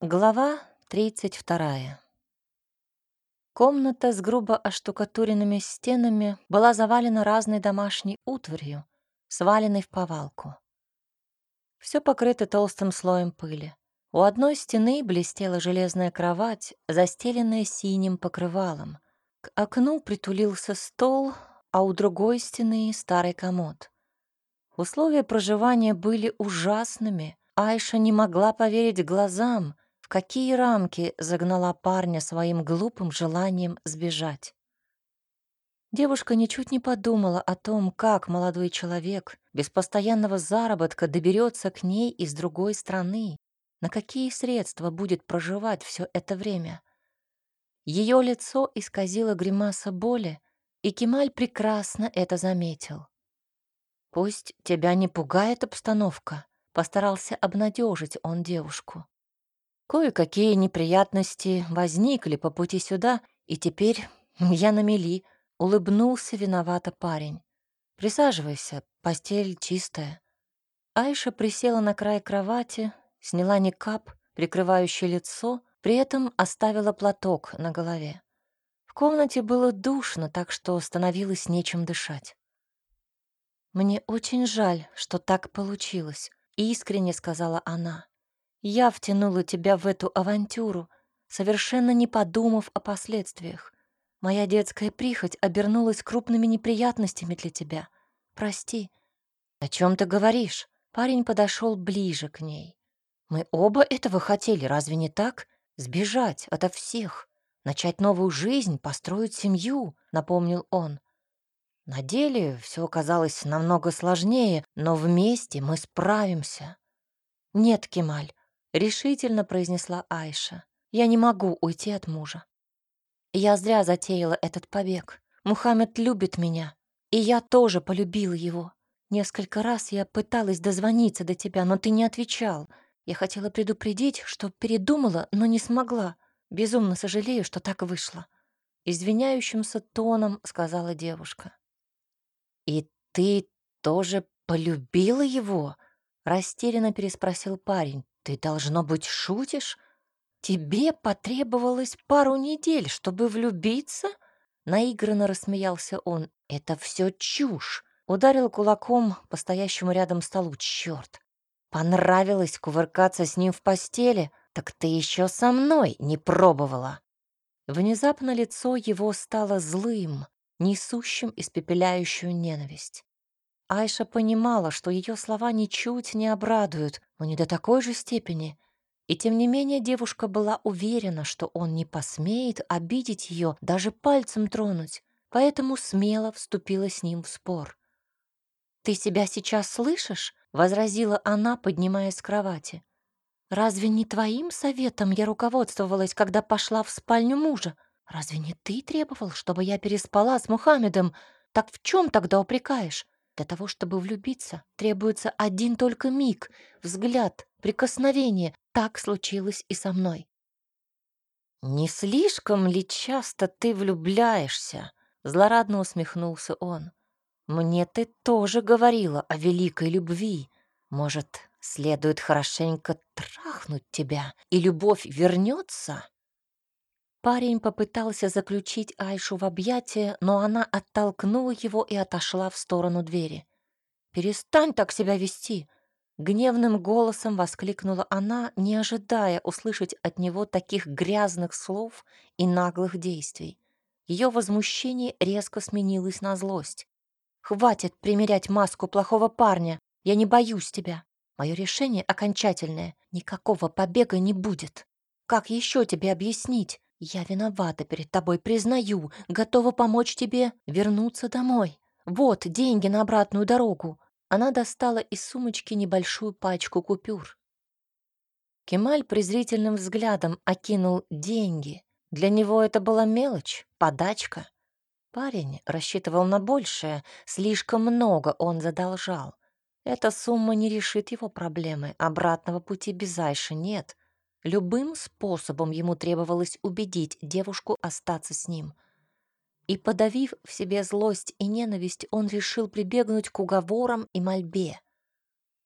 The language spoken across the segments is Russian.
Глава 32. Комната с грубо оштукатуренными стенами была завалена разной домашней утварью, сваленной в повалку. Все покрыто толстым слоем пыли. У одной стены блестела железная кровать, застеленная синим покрывалом. К окну притулился стол, а у другой стены — старый комод. Условия проживания были ужасными. Айша не могла поверить глазам — в какие рамки загнала парня своим глупым желанием сбежать. Девушка ничуть не подумала о том, как молодой человек без постоянного заработка доберется к ней из другой страны, на какие средства будет проживать все это время. Ее лицо исказило гримаса боли, и Кемаль прекрасно это заметил. «Пусть тебя не пугает обстановка», — постарался обнадежить он девушку. Кое-какие неприятности возникли по пути сюда, и теперь я на мели. Улыбнулся виновато парень. Присаживайся, постель чистая. Айша присела на край кровати, сняла никап, прикрывающий лицо, при этом оставила платок на голове. В комнате было душно, так что становилось нечем дышать. «Мне очень жаль, что так получилось», — искренне сказала она. Я втянула тебя в эту авантюру, совершенно не подумав о последствиях. Моя детская прихоть обернулась крупными неприятностями для тебя. Прости. О чем ты говоришь? Парень подошел ближе к ней. Мы оба этого хотели, разве не так? Сбежать ото всех, начать новую жизнь, построить семью, напомнил он. На деле все оказалось намного сложнее, но вместе мы справимся. Нет, Кемаль, решительно произнесла Айша. Я не могу уйти от мужа. Я зря затеяла этот побег. Мухаммед любит меня, и я тоже полюбила его. Несколько раз я пыталась дозвониться до тебя, но ты не отвечал. Я хотела предупредить, что передумала, но не смогла. Безумно сожалею, что так вышло. Извиняющимся тоном сказала девушка. «И ты тоже полюбила его?» Растерянно переспросил парень. «Ты, должно быть, шутишь? Тебе потребовалось пару недель, чтобы влюбиться?» Наигранно рассмеялся он. «Это все чушь!» Ударил кулаком по стоящему рядом столу. «Черт! Понравилось кувыркаться с ним в постели? Так ты еще со мной не пробовала!» Внезапно лицо его стало злым, несущим испепеляющую ненависть. Айша понимала, что ее слова ничуть не обрадуют, но не до такой же степени. И тем не менее девушка была уверена, что он не посмеет обидеть ее, даже пальцем тронуть, поэтому смело вступила с ним в спор. «Ты себя сейчас слышишь?» — возразила она, поднимаясь с кровати. «Разве не твоим советом я руководствовалась, когда пошла в спальню мужа? Разве не ты требовал, чтобы я переспала с Мухаммедом? Так в чем тогда упрекаешь? Для того, чтобы влюбиться, требуется один только миг, взгляд, прикосновение. Так случилось и со мной. «Не слишком ли часто ты влюбляешься?» — злорадно усмехнулся он. «Мне ты тоже говорила о великой любви. Может, следует хорошенько трахнуть тебя, и любовь вернется?» Парень попытался заключить Айшу в объятия, но она оттолкнула его и отошла в сторону двери. «Перестань так себя вести!» Гневным голосом воскликнула она, не ожидая услышать от него таких грязных слов и наглых действий. Ее возмущение резко сменилось на злость. «Хватит примерять маску плохого парня! Я не боюсь тебя! Мое решение окончательное. Никакого побега не будет. Как еще тебе объяснить? Я виновата перед тобой, признаю, готова помочь тебе вернуться домой. Вот деньги на обратную дорогу. Она достала из сумочки небольшую пачку купюр. Кемаль презрительным взглядом окинул деньги. Для него это была мелочь, подачка. Парень рассчитывал на большее, слишком много он задолжал. Эта сумма не решит его проблемы, обратного пути без Айши нет — Любым способом ему требовалось убедить девушку остаться с ним. И, подавив в себе злость и ненависть, он решил прибегнуть к уговорам и мольбе.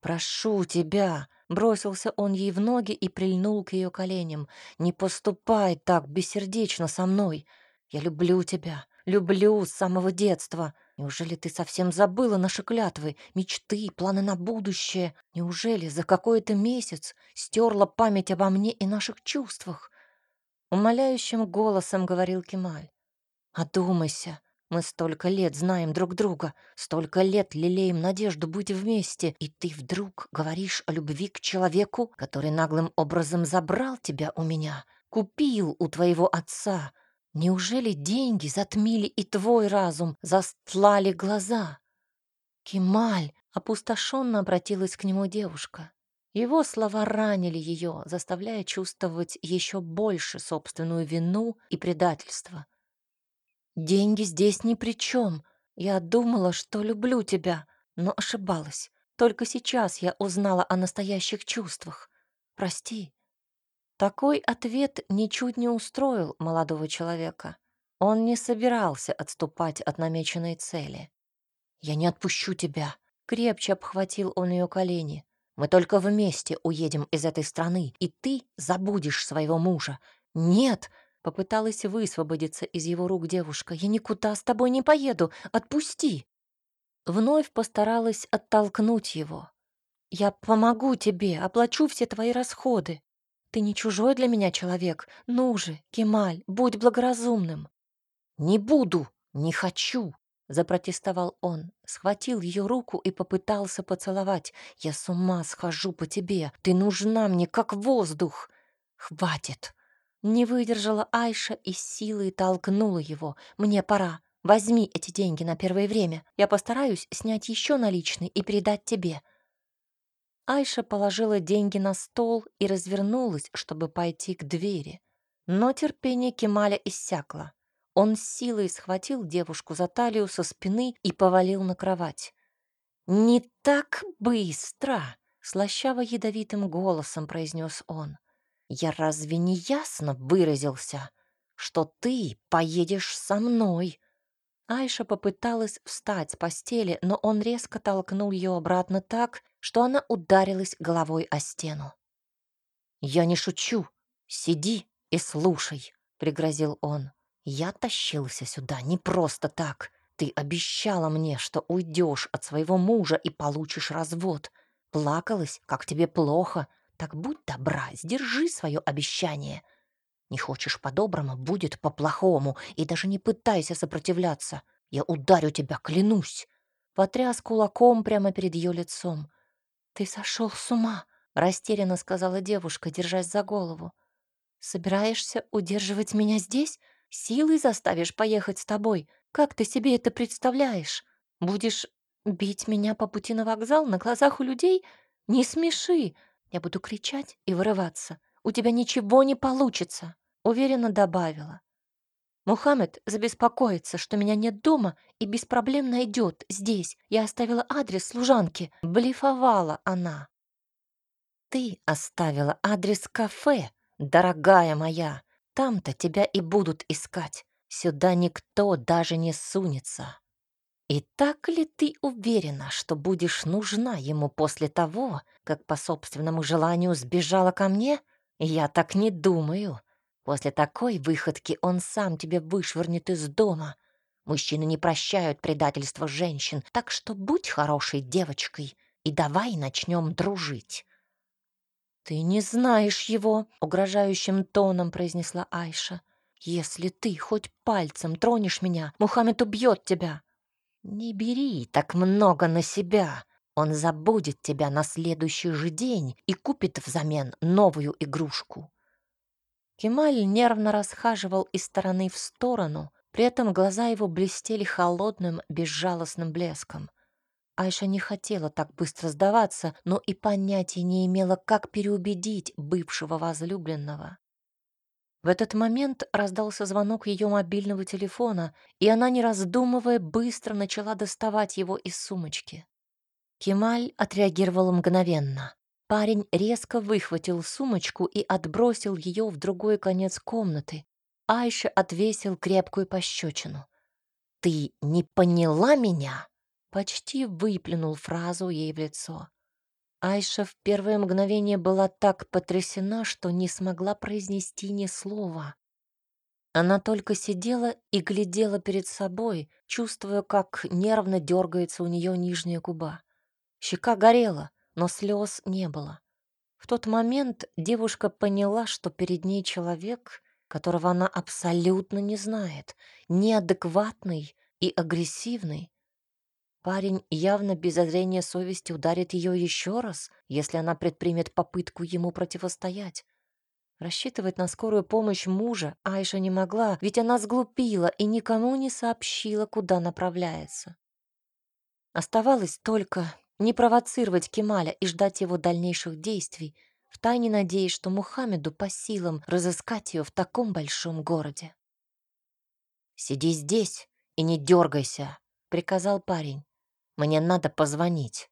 «Прошу тебя, Бросился он ей в ноги и прильнул к ее коленям. «Не поступай так бессердечно со мной. Я люблю тебя, люблю с самого детства. Неужели ты совсем забыла наши клятвы, мечты, планы на будущее? Неужели за какой-то месяц стерла память обо мне и наших чувствах?» Умоляющим голосом говорил Кемаль. «Одумайся, мы столько лет знаем друг друга, столько лет лелеем надежду быть вместе, и ты вдруг говоришь о любви к человеку, который наглым образом забрал тебя у меня, купил у твоего отца. Неужели деньги затмили и твой разум, застлали глаза? Кемаль опустошенно обратилась к нему девушка. Его слова ранили ее, заставляя чувствовать еще больше собственную вину и предательство. Деньги здесь ни при чем. Я думала, что люблю тебя, но ошибалась. Только сейчас я узнала о настоящих чувствах. Прости. Такой ответ ничуть не устроил молодого человека. Он не собирался отступать от намеченной цели. «Я не отпущу тебя», — крепче обхватил он ее колени. «Мы только вместе уедем из этой страны, и ты забудешь своего мужа. Нет!» Попыталась высвободиться из его рук девушка. «Я никуда с тобой не поеду! Отпусти!» Вновь постаралась оттолкнуть его. «Я помогу тебе, оплачу все твои расходы. Ты не чужой для меня человек. Ну же, Кемаль, будь благоразумным». «Не буду, не хочу», — запротестовал он, схватил ее руку и попытался поцеловать. «Я с ума схожу по тебе, ты нужна мне, как воздух!» «Хватит!» Не выдержала Айша и силой толкнула его. «Мне пора. Возьми эти деньги на первое время. Я постараюсь снять еще наличные и передать тебе». Айша положила деньги на стол и развернулась, чтобы пойти к двери. Но терпение Кемаля иссякло. Он с силой схватил девушку за талию со спины и повалил на кровать. «Не так быстро!» — слащаво-ядовитым голосом произнес он. Я разве не ясно выразился, что ты поедешь со мной? Айша попыталась встать с постели, но он резко толкнул ее обратно так, что она ударилась головой о стену. «Я не шучу. Сиди и слушай», — пригрозил он. «Я тащился сюда не просто так. Ты обещала мне, что уйдешь от своего мужа и получишь развод. Плакалась, как тебе плохо, так будь добра, сдержи свое обещание. Не хочешь по-доброму, будет по-плохому, и даже не пытайся сопротивляться. Я ударю тебя, клянусь. Потряс кулаком прямо перед ее лицом. Ты сошел с ума, растерянно сказала девушка, держась за голову. Собираешься удерживать меня здесь? Силой заставишь поехать с тобой? Как ты себе это представляешь? Будешь бить меня по пути на вокзал на глазах у людей? Не смеши, я буду кричать и вырываться. У тебя ничего не получится, уверенно добавила. Мухаммед забеспокоится, что меня нет дома и без проблем найдет здесь. Я оставила адрес служанки. Блефовала она. Ты оставила адрес кафе, дорогая моя. Там-то тебя и будут искать. Сюда никто даже не сунется. И так ли ты уверена, что будешь нужна ему после того, как по собственному желанию сбежала ко мне? Я так не думаю. После такой выходки он сам тебя вышвырнет из дома. Мужчины не прощают предательства женщин, так что будь хорошей девочкой и давай начнем дружить. «Ты не знаешь его», — угрожающим тоном произнесла Айша. «Если ты хоть пальцем тронешь меня, Мухаммед убьет тебя». «Не бери так много на себя. Он забудет тебя на следующий же день и купит взамен новую игрушку». Кемаль нервно расхаживал из стороны в сторону, при этом глаза его блестели холодным, безжалостным блеском. Айша не хотела так быстро сдаваться, но и понятия не имела, как переубедить бывшего возлюбленного. В этот момент раздался звонок ее мобильного телефона, и она, не раздумывая, быстро начала доставать его из сумочки. Кемаль отреагировал мгновенно. Парень резко выхватил сумочку и отбросил ее в другой конец комнаты. Айша отвесил крепкую пощечину. «Ты не поняла меня?» Почти выплюнул фразу ей в лицо. Айша в первое мгновение была так потрясена, что не смогла произнести ни слова. Она только сидела и глядела перед собой, чувствуя, как нервно дергается у нее нижняя губа. Щека горела, но слез не было. В тот момент девушка поняла, что перед ней человек, которого она абсолютно не знает, неадекватный и агрессивный. Парень явно без зазрения совести ударит ее еще раз, если она предпримет попытку ему противостоять. Рассчитывать на скорую помощь мужа Айша не могла, ведь она сглупила и никому не сообщила, куда направляется. Оставалось только не провоцировать Кемаля и ждать его дальнейших действий, втайне надеясь, что Мухаммеду по силам разыскать ее в таком большом городе. «Сиди здесь и не дергайся», — приказал парень. «Мне надо позвонить».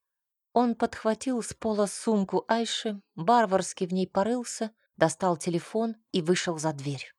Он подхватил с пола сумку Айши, барварски в ней порылся, достал телефон и вышел за дверь.